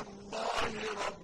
الله رب